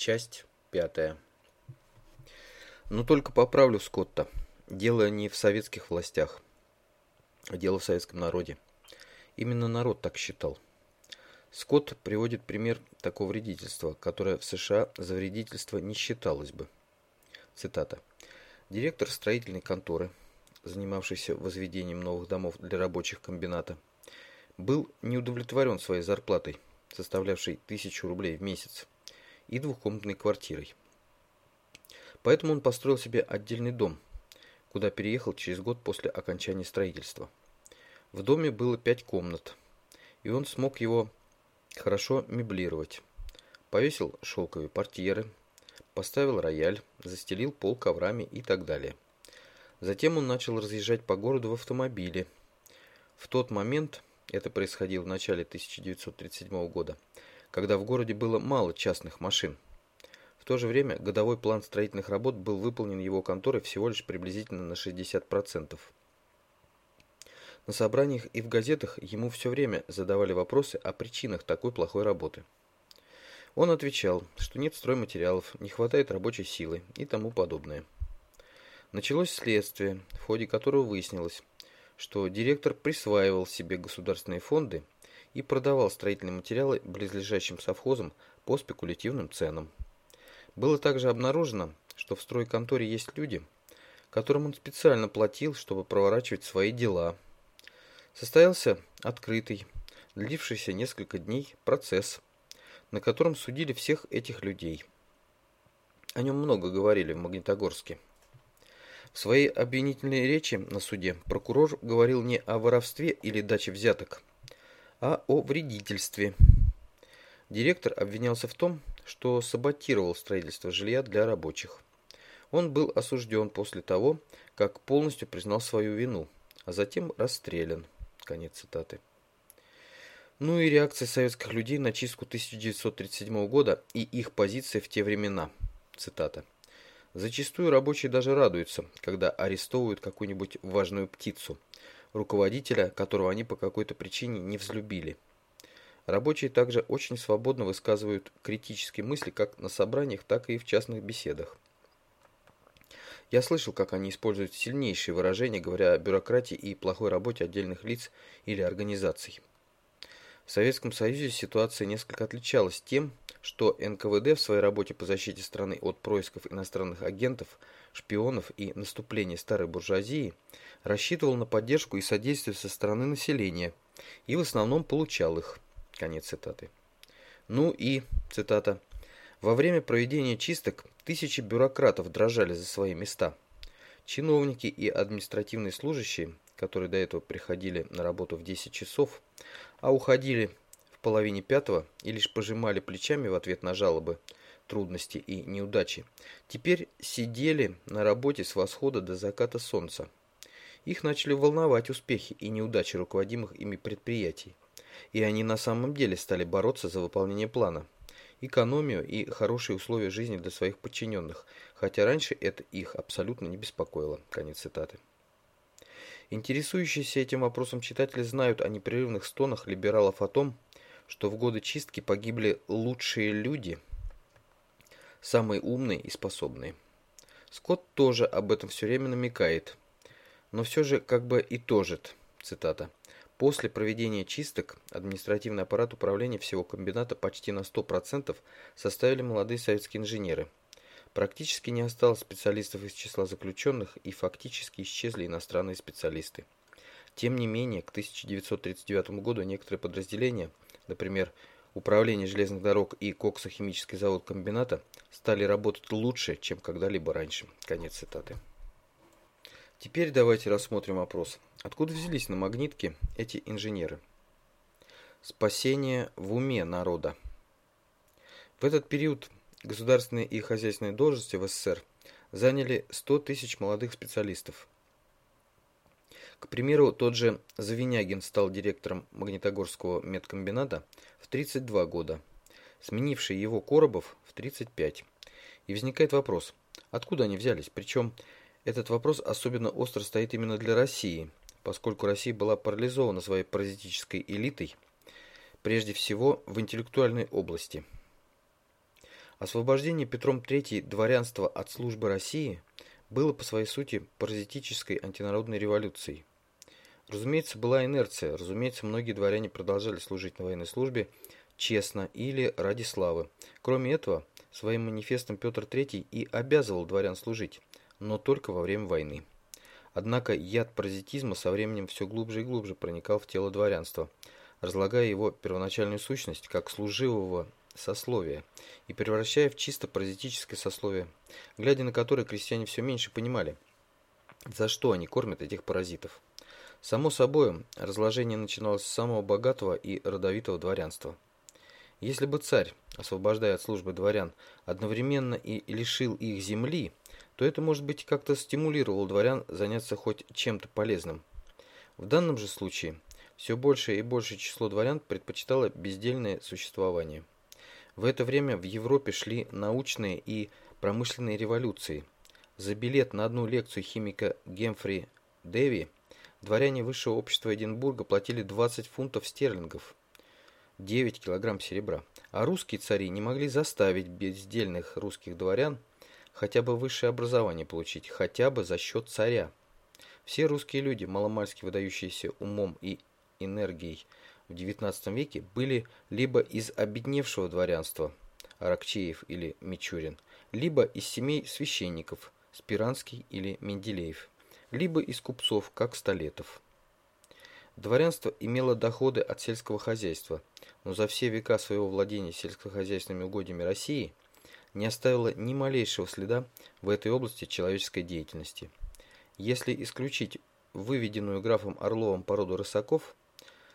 Часть пятая. Но только поправлю Скотта. Дело не в советских властях, дело в советском народе. Именно народ так считал. Скотт приводит пример такого вредительства, которое в США за вредительство не считалось бы. Цитата. Директор строительной конторы, занимавшийся возведением новых домов для рабочих комбината, был не удовлетворен своей зарплатой, составлявшей тысячу рублей в месяц, и двухкомнатной квартирой. Поэтому он построил себе отдельный дом, куда переехал через год после окончания строительства. В доме было пять комнат, и он смог его хорошо меблировать. Повесил шелковые портьеры, поставил рояль, застелил пол коврами и так далее. Затем он начал разъезжать по городу в автомобиле. В тот момент, это происходило в начале 1937 года, когда в городе было мало частных машин, в то же время годовой план строительных работ был выполнен его конторой всего лишь приблизительно на 60%. На собраниях и в газетах ему все время задавали вопросы о причинах такой плохой работы. Он отвечал, что нет стройматериалов, не хватает рабочей силы и тому подобное. Началось следствие, в ходе которого выяснилось, что директор присваивал себе государственные фонды и продавал строительные материалы близлежащим совхозам по спекулятивным ценам. Было также обнаружено, что в стройконторе есть люди, которым он специально платил, чтобы проворачивать свои дела. Состоялся открытый, длившийся несколько дней процесс, на котором судили всех этих людей. О нем много говорили в Магнитогорске. В своей обвинительной речи на суде прокурор говорил не о воровстве или даче взяток, а о вредительстве. Директор обвинялся в том, что саботировал строительство жилья для рабочих. Он был осужден после того, как полностью признал свою вину, а затем расстрелян. Конец цитаты. Ну и реакция советских людей на чистку 1937 года и их позиция в те времена. Цитата. Зачастую рабочие даже радуются, когда арестовывают какую-нибудь важную птицу, руководителя, которого они по какой-то причине не взлюбили. Рабочие также очень свободно высказывают критические мысли как на собраниях, так и в частных беседах. Я слышал, как они используют сильнейшие выражения, говоря о бюрократии и плохой работе отдельных лиц или организаций. В Советском Союзе ситуация несколько отличалась тем, что НКВД в своей работе по защите страны от происков иностранных агентов, шпионов и наступления старой буржуазии рассчитывал на поддержку и содействие со стороны населения и в основном получал их. Конец цитаты. Ну и, цитата, «Во время проведения чисток тысячи бюрократов дрожали за свои места. Чиновники и административные служащие, которые до этого приходили на работу в 10 часов, а уходили в половине пятого и лишь пожимали плечами в ответ на жалобы, трудности и неудачи, теперь сидели на работе с восхода до заката солнца. Их начали волновать успехи и неудачи руководимых ими предприятий и они на самом деле стали бороться за выполнение плана, экономию и хорошие условия жизни для своих подчиненных, хотя раньше это их абсолютно не беспокоило. Конец цитаты. Интересующиеся этим вопросом читатели знают о непрерывных стонах либералов о том, что в годы чистки погибли лучшие люди, самые умные и способные. Скотт тоже об этом все время намекает, но все же как бы и тожит, цитата, После проведения чисток административный аппарат управления всего комбината почти на 100% составили молодые советские инженеры. Практически не осталось специалистов из числа заключенных и фактически исчезли иностранные специалисты. Тем не менее, к 1939 году некоторые подразделения, например, Управление железных дорог и коксохимический завод комбината, стали работать лучше, чем когда-либо раньше. Конец цитаты. Теперь давайте рассмотрим вопрос. Откуда взялись на магнитке эти инженеры? Спасение в уме народа. В этот период государственные и хозяйственные должности в СССР заняли 100 тысяч молодых специалистов. К примеру, тот же Завинягин стал директором Магнитогорского медкомбината в 32 года, сменивший его Коробов в 35. И возникает вопрос, откуда они взялись, причем этот вопрос особенно остро стоит именно для России, поскольку Россия была парализована своей паразитической элитой, прежде всего в интеллектуальной области. Освобождение Петром III дворянства от службы России было по своей сути паразитической антинародной революцией. Разумеется, была инерция, разумеется, многие дворяне продолжали служить на военной службе честно или ради славы. Кроме этого, своим манифестом Петр III и обязывал дворян служить, но только во время войны. Однако яд паразитизма со временем все глубже и глубже проникал в тело дворянства, разлагая его первоначальную сущность как служивого сословия и превращая в чисто паразитическое сословие, глядя на которое крестьяне все меньше понимали, за что они кормят этих паразитов. Само собой, разложение начиналось с самого богатого и родовитого дворянства. Если бы царь, освобождая от службы дворян, одновременно и лишил их земли, то это, может быть, как-то стимулировало дворян заняться хоть чем-то полезным. В данном же случае все большее и большее число дворян предпочитало бездельное существование. В это время в Европе шли научные и промышленные революции. За билет на одну лекцию химика Гемфри Дэви дворяне высшего общества Эдинбурга платили 20 фунтов стерлингов, 9 килограмм серебра. А русские цари не могли заставить бездельных русских дворян хотя бы высшее образование получить, хотя бы за счет царя. Все русские люди, маломальски выдающиеся умом и энергией, в XIX веке были либо из обедневшего дворянства, Аракчеев или Мичурин, либо из семей священников, Спиранский или Менделеев, либо из купцов, как Столетов. Дворянство имело доходы от сельского хозяйства, но за все века своего владения сельскохозяйственными угодьями России не оставило ни малейшего следа в этой области человеческой деятельности. Если исключить выведенную графом Орловым породу рысаков,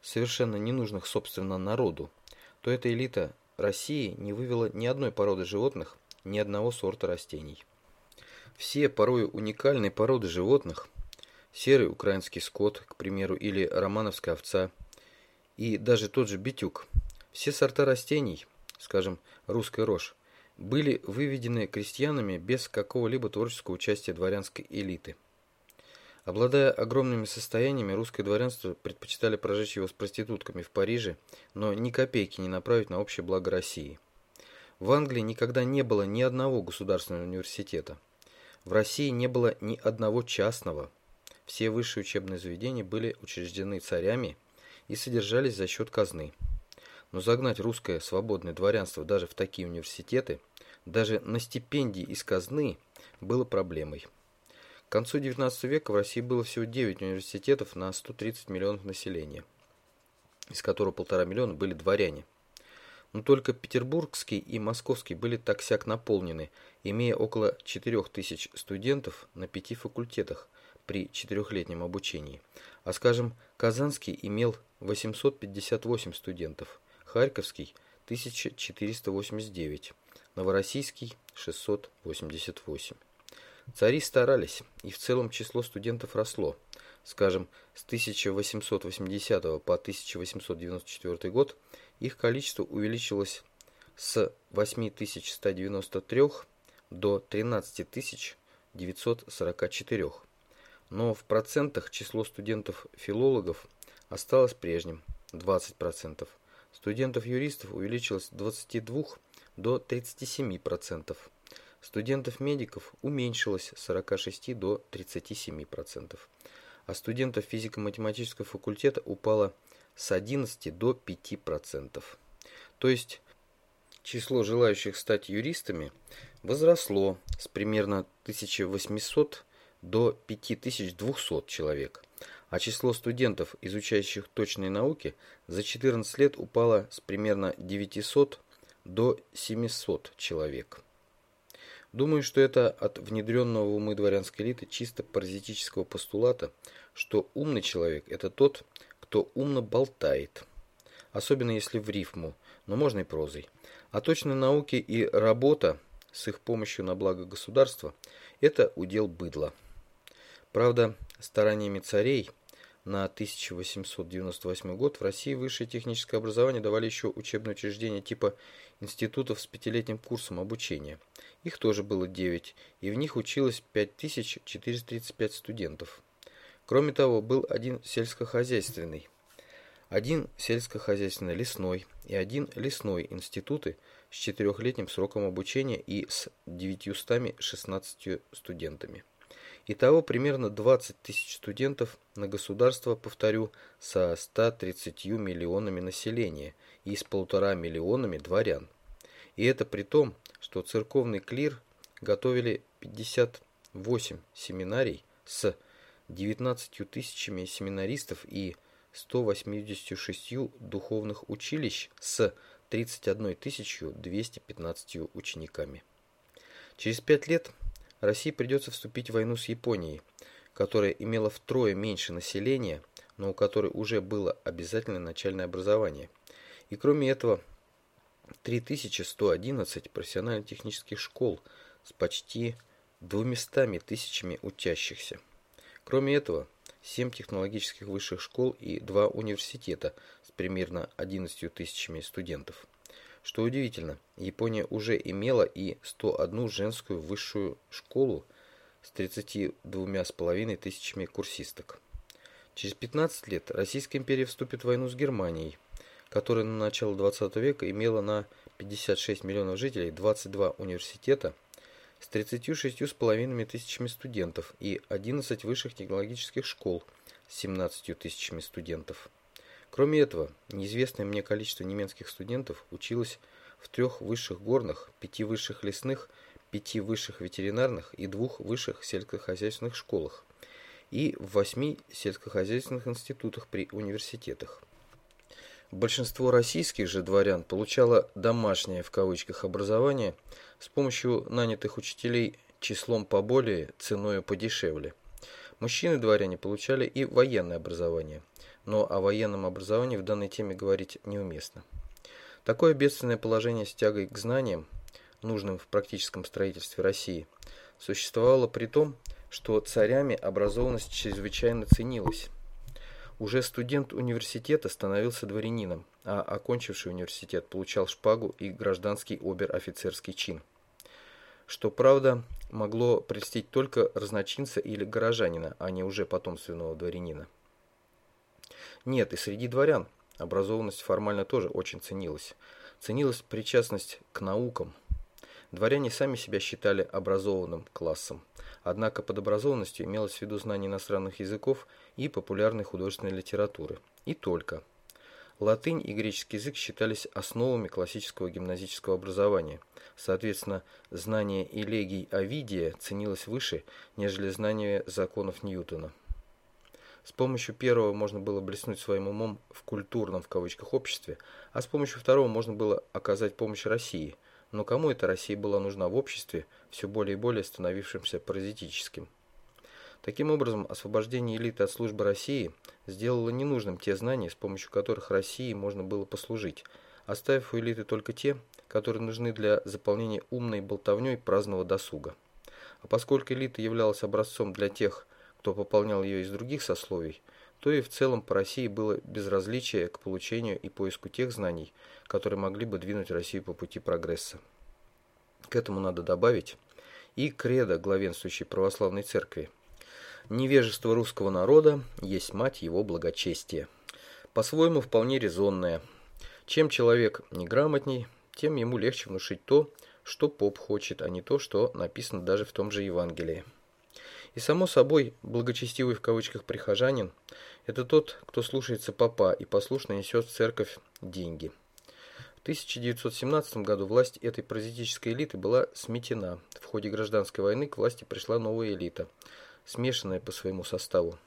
совершенно ненужных собственно народу, то эта элита России не вывела ни одной породы животных, ни одного сорта растений. Все порой уникальные породы животных, серый украинский скот, к примеру, или романовская овца, и даже тот же битюк, все сорта растений, скажем, русская рожь, были выведены крестьянами без какого-либо творческого участия дворянской элиты. Обладая огромными состояниями, русское дворянство предпочитали прожечь его с проститутками в Париже, но ни копейки не направить на общее благо России. В Англии никогда не было ни одного государственного университета. В России не было ни одного частного. Все высшие учебные заведения были учреждены царями и содержались за счет казны. Но загнать русское свободное дворянство даже в такие университеты, даже на стипендии из казны, было проблемой. К концу XIX века в России было всего 9 университетов на 130 миллионов населения, из которых полтора миллиона были дворяне. Но только Петербургский и Московский были так-сяк наполнены, имея около 4000 студентов на пяти факультетах при четырехлетнем обучении. А, скажем, Казанский имел 858 студентов, Харьковский – 1489, Новороссийский – 688. Цари старались, и в целом число студентов росло. Скажем, с 1880 по 1894 год их количество увеличилось с 8193 до 13944. Но в процентах число студентов-филологов осталось прежним – 20%. Студентов-юристов увеличилось с 22 до 37%. Студентов-медиков уменьшилось с 46 до 37%, а студентов физико-математического факультета упало с 11 до 5%. То есть число желающих стать юристами возросло с примерно 1800 до 5200 человек, а число студентов, изучающих точные науки, за 14 лет упало с примерно 900 до 700 человек. Думаю, что это от внедренного в умы дворянской элиты чисто паразитического постулата, что умный человек – это тот, кто умно болтает. Особенно если в рифму, но можно и прозой. А точные науки и работа с их помощью на благо государства – это удел быдла. Правда, стараниями царей на 1898 год в России высшее техническое образование давали еще учебные учреждения типа институтов с пятилетним курсом обучения – их тоже было 9, и в них училось 5435 студентов. Кроме того, был один сельскохозяйственный, один сельскохозяйственный лесной и один лесной институты с четырехлетним сроком обучения и с 916 студентами. Итого примерно 20 тысяч студентов на государство, повторю, со 130 миллионами населения и с полтора миллионами дворян. И это при том, что церковный клир готовили 58 семинарий с 19 тысячами семинаристов и 186 духовных училищ с 31 215 учениками. Через пять лет России придется вступить в войну с Японией, которая имела втрое меньше населения, но у которой уже было обязательное начальное образование. И кроме этого, 3111 профессионально-технических школ с почти 200 тысячами учащихся. Кроме этого, 7 технологических высших школ и 2 университета с примерно 11 тысячами студентов. Что удивительно, Япония уже имела и 101 женскую высшую школу с 32,5 тысячами курсисток. Через 15 лет Российская империя вступит в войну с Германией, которая на начало 20 века имела на 56 миллионов жителей 22 университета с 36,5 тысячами студентов и 11 высших технологических школ с 17 тысячами студентов. Кроме этого, неизвестное мне количество немецких студентов училось в трех высших горных, пяти высших лесных, пяти высших ветеринарных и двух высших сельскохозяйственных школах и в восьми сельскохозяйственных институтах при университетах. Большинство российских же дворян получало «домашнее» в кавычках образование с помощью нанятых учителей числом поболее, ценою подешевле. Мужчины-дворяне получали и военное образование, но о военном образовании в данной теме говорить неуместно. Такое бедственное положение с тягой к знаниям, нужным в практическом строительстве России, существовало при том, что царями образованность чрезвычайно ценилась. Уже студент университета становился дворянином, а окончивший университет получал шпагу и гражданский обер-офицерский чин. Что, правда, могло прельстить только разночинца или горожанина, а не уже потомственного дворянина. Нет, и среди дворян образованность формально тоже очень ценилась. Ценилась причастность к наукам. Дворяне сами себя считали образованным классом. Однако под образованностью имелось в виду знание иностранных языков и популярной художественной литературы. И только. Латынь и греческий язык считались основами классического гимназического образования. Соответственно, знание элегий Овидия ценилось выше, нежели знание законов Ньютона. С помощью первого можно было блеснуть своим умом в культурном в кавычках обществе, а с помощью второго можно было оказать помощь России – но кому эта Россия была нужна в обществе, все более и более становившемся паразитическим? Таким образом, освобождение элиты от службы России сделало ненужным те знания, с помощью которых России можно было послужить, оставив у элиты только те, которые нужны для заполнения умной болтовней праздного досуга. А поскольку элита являлась образцом для тех, кто пополнял ее из других сословий, то и в целом по России было безразличие к получению и поиску тех знаний, которые могли бы двинуть Россию по пути прогресса. К этому надо добавить и кредо главенствующей православной церкви. Невежество русского народа есть мать его благочестия. По-своему вполне резонное. Чем человек неграмотней, тем ему легче внушить то, что поп хочет, а не то, что написано даже в том же Евангелии. И само собой, благочестивый в кавычках прихожанин – это тот, кто слушается папа и послушно несет в церковь деньги. В 1917 году власть этой паразитической элиты была сметена. В ходе гражданской войны к власти пришла новая элита, смешанная по своему составу.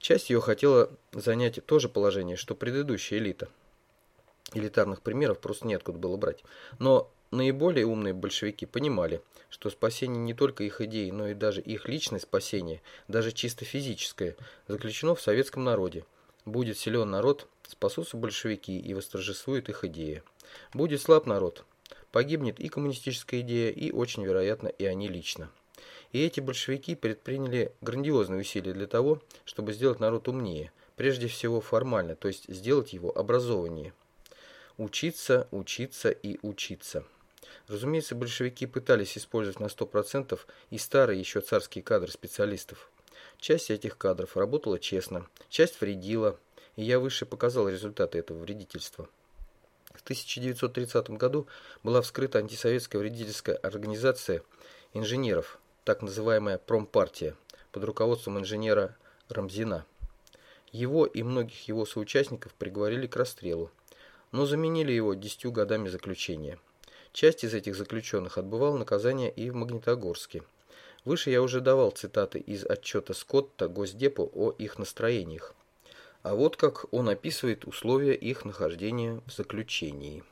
Часть ее хотела занять то же положение, что предыдущая элита. Элитарных примеров просто неоткуда было брать. Но наиболее умные большевики понимали, что спасение не только их идей, но и даже их личное спасение, даже чисто физическое, заключено в советском народе. Будет силен народ, спасутся большевики и восторжествует их идея. Будет слаб народ, погибнет и коммунистическая идея, и очень вероятно и они лично. И эти большевики предприняли грандиозные усилия для того, чтобы сделать народ умнее, прежде всего формально, то есть сделать его образованнее. Учиться, учиться и учиться. Разумеется, большевики пытались использовать на 100% и старые еще царские кадры специалистов. Часть этих кадров работала честно, часть вредила, и я выше показал результаты этого вредительства. В 1930 году была вскрыта антисоветская вредительская организация инженеров, так называемая промпартия, под руководством инженера Рамзина. Его и многих его соучастников приговорили к расстрелу, но заменили его десятью годами заключения. Часть из этих заключенных отбывала наказание и в Магнитогорске. Выше я уже давал цитаты из отчета Скотта Госдепу о их настроениях. А вот как он описывает условия их нахождения в заключении.